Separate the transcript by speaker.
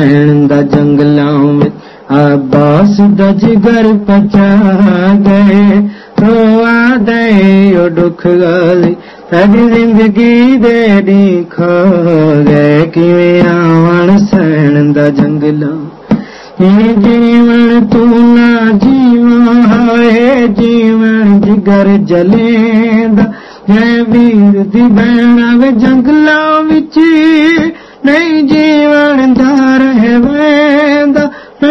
Speaker 1: سهڻ جنگل ۾ باسگر پچا دک گلي ڪڏهن زندگي ਜੀਵਾ سهڻ ਜੀਵਨ ਜਿਗਰ ਜਲੇਂਦਾ نه ਵੀਰ ਦੀ جليدا ਵੇ جنگل